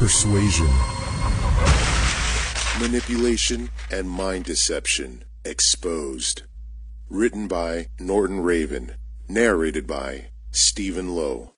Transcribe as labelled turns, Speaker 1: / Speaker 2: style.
Speaker 1: persuasion,
Speaker 2: Manipulation and mind deception exposed. Written by Norton Raven. Narrated by Stephen Lowe.